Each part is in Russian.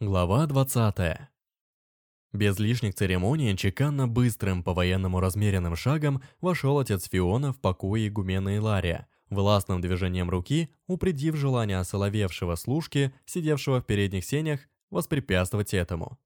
Глава 20. Без лишних церемоний, чеканно быстрым, по-военному размеренным шагом вошел отец Фиона в покое игумена Илария, властным движением руки, упредив желание осоловевшего служки, сидевшего в передних сенях, воспрепятствовать этому.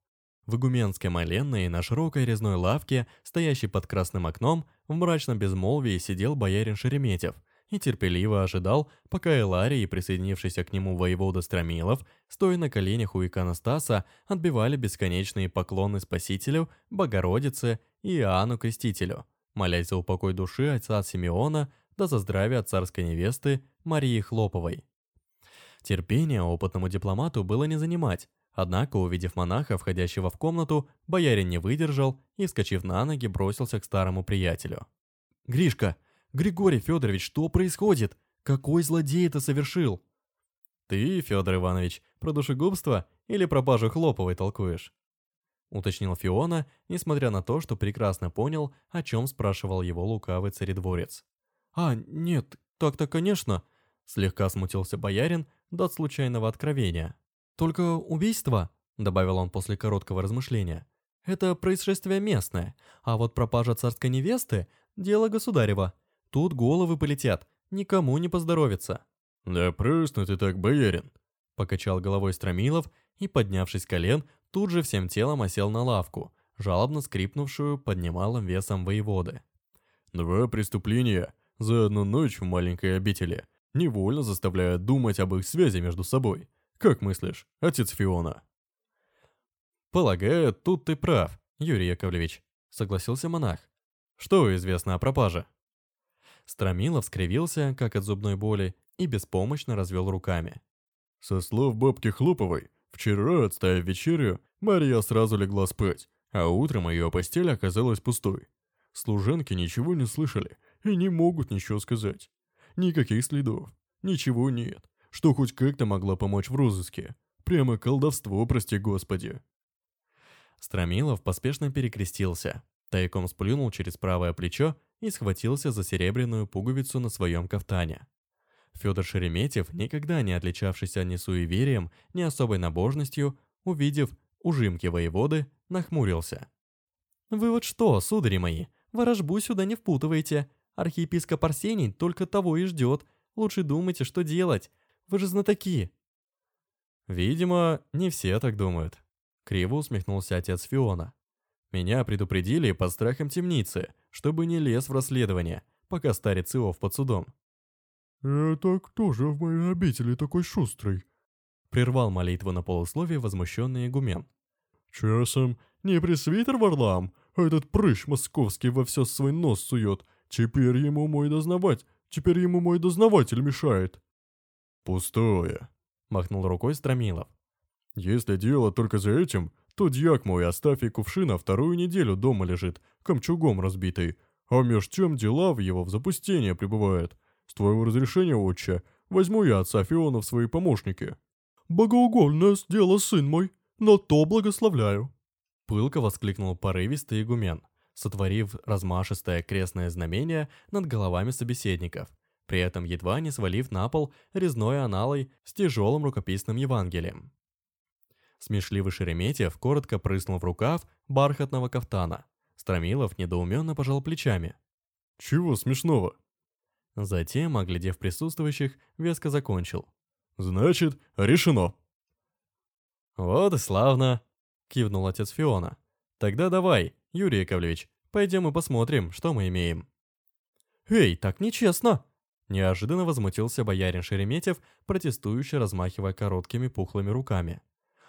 В игуменской моленной на широкой резной лавке, стоящей под красным окном, в мрачном безмолвии сидел боярин Шереметьев – и терпеливо ожидал, пока Эларий и присоединившийся к нему воевода Стромилов, стоя на коленях у иконостаса, отбивали бесконечные поклоны Спасителю, Богородице и Иоанну Крестителю, молясь за упокой души отца Симеона да за здравие царской невесты Марии Хлоповой. Терпение опытному дипломату было не занимать, однако, увидев монаха, входящего в комнату, боярин не выдержал и, вскочив на ноги, бросился к старому приятелю. «Гришка, Григорий Федорович, что происходит? Какой злодей это совершил? Ты, Федор Иванович, про душегубство или пропажу Хлоповой толкуешь? Уточнил Фиона, несмотря на то, что прекрасно понял, о чем спрашивал его лукавый царедворец. «А, нет, так-то, конечно», — слегка смутился боярин до случайного откровения. «Только убийство», — добавил он после короткого размышления, — «это происшествие местное, а вот пропажа царской невесты — дело государева. Тут головы полетят, никому не поздоровится». «Да просто ты так, боярин!» Покачал головой Стромилов и, поднявшись колен, тут же всем телом осел на лавку, жалобно скрипнувшую под немалым весом воеводы. «Два преступления за одну ночь в маленькой обители невольно заставляют думать об их связи между собой. Как мыслишь, отец Фиона?» «Полагаю, тут ты прав, Юрий Яковлевич», — согласился монах. «Что известно о пропаже?» Стромилов скривился, как от зубной боли, и беспомощно развел руками. Со слов бабки Хлоповой, вчера, отставив вечерю, Мария сразу легла спать, а утром ее постель оказалась пустой. Служанки ничего не слышали и не могут ничего сказать. Никаких следов, ничего нет, что хоть как-то могла помочь в розыске. Прямо колдовство, прости господи. Стромилов поспешно перекрестился, тайком сплюнул через правое плечо и схватился за серебряную пуговицу на своем кафтане. Федор Шереметьев, никогда не отличавшийся ни суеверием, ни особой набожностью, увидев ужимки воеводы, нахмурился. «Вы вот что, судари мои, ворожбу сюда не впутывайте. Архиепископ Арсений только того и ждет. Лучше думайте, что делать. Вы же знатоки». «Видимо, не все так думают», — криво усмехнулся отец Фиона. «Меня предупредили под страхом темницы, чтобы не лез в расследование, пока старец Иов под судом. «Это кто же в моей обители такой шустрый?» Прервал молитву на полусловие возмущенный игумен. «Часом не пресвитер Варлам, а этот прыщ московский во все свой нос сует. Теперь ему мой дознавать, теперь ему мой дознаватель мешает». «Пустое», — махнул рукой Стромилов. «Если дело только за этим, то дьяк мой Астафий Кувшина вторую неделю дома лежит, камчугом разбитый, а меж тем дела в его в запустение пребывают. С твоего разрешения, отче, возьму я отца Фиона в свои помощники». «Богоугольное дело, сын мой, но то благословляю». Пылко воскликнул порывистый игумен, сотворив размашистое крестное знамение над головами собеседников, при этом едва не свалив на пол резной аналой с тяжелым рукописным Евангелием. Смешливый Шереметьев коротко прыснул в рукав бархатного кафтана. Стромилов недоуменно пожал плечами. «Чего смешного?» Затем, оглядев присутствующих, веско закончил. «Значит, решено!» «Вот и славно!» — кивнул отец Фиона. «Тогда давай, Юрий Яковлевич, пойдем и посмотрим, что мы имеем». «Эй, так нечестно!» Неожиданно возмутился боярин Шереметьев, протестующе размахивая короткими пухлыми руками.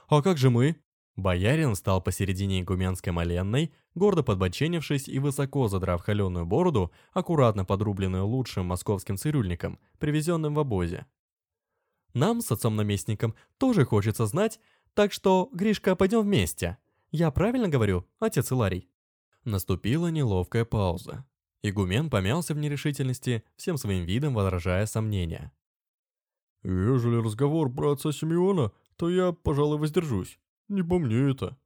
«А как же мы?» Боярин встал посередине игуменской моленной, гордо подбоченившись и высоко задрав холеную бороду, аккуратно подрубленную лучшим московским цирюльником, привезенным в обозе. «Нам с отцом-наместником тоже хочется знать, так что, Гришка, пойдем вместе. Я правильно говорю, отец Иларий?» Наступила неловкая пауза. Игумен помялся в нерешительности, всем своим видом возражая сомнения. «Ежели разговор про отца Симеона, то я, пожалуй, воздержусь. Не по мне это».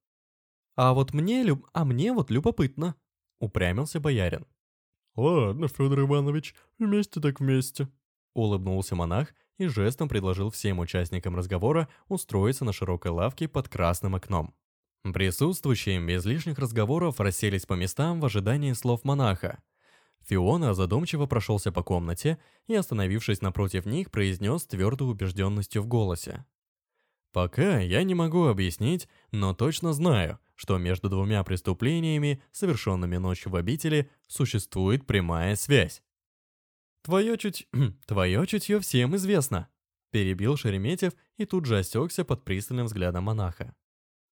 «А вот мне, люб... а мне вот любопытно», — упрямился боярин. «Ладно, Федор Иванович, вместе так вместе», — улыбнулся монах и жестом предложил всем участникам разговора устроиться на широкой лавке под красным окном. Присутствующие без лишних разговоров расселись по местам в ожидании слов монаха. Фиона задумчиво прошелся по комнате и, остановившись напротив них, произнес твердой убежденностью в голосе. «Пока я не могу объяснить, но точно знаю, что между двумя преступлениями, совершенными ночью в обители, существует прямая связь. «Твое, чуть... Твое чутье всем известно», — перебил Шереметьев и тут же осекся под пристальным взглядом монаха.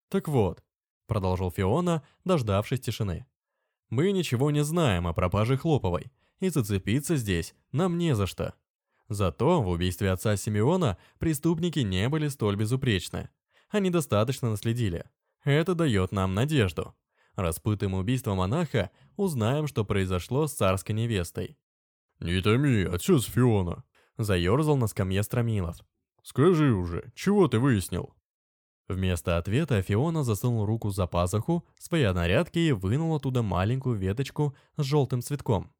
«Так вот», — продолжил Фиона, дождавшись тишины. «Мы ничего не знаем о пропаже Хлоповой, и зацепиться здесь нам не за что. Зато в убийстве отца Симеона преступники не были столь безупречны. Они достаточно наследили. Это дает нам надежду. Распытым убийство монаха, узнаем, что произошло с царской невестой. «Не томи, отец Фиона!» Заерзал на скамье Стромилов. «Скажи уже, чего ты выяснил?» Вместо ответа Фиона засунул руку за пазуху своей нарядки и вынул оттуда маленькую веточку с желтым цветком.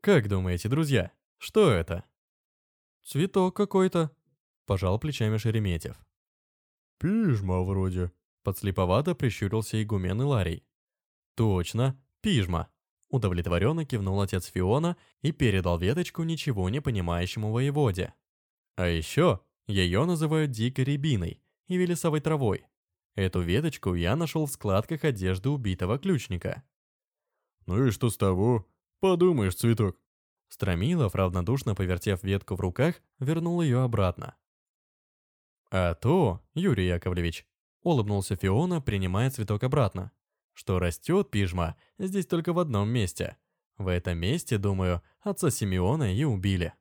«Как думаете, друзья, что это?» «Цветок какой-то», — пожал плечами Шереметьев. «Пижма вроде», Подслеповато прищурился игумен Иларий. «Точно, пижма!» Удовлетворенно кивнул отец Фиона и передал веточку ничего не понимающему воеводе. А еще ее называют дикой рябиной и велесовой травой. Эту веточку я нашел в складках одежды убитого ключника. «Ну и что с того? Подумаешь, цветок!» Стромилов, равнодушно повертев ветку в руках, вернул ее обратно. «А то, Юрий Яковлевич, Улыбнулся Фиона, принимая цветок обратно. Что растет пижма здесь только в одном месте. В этом месте, думаю, отца Симеона и убили.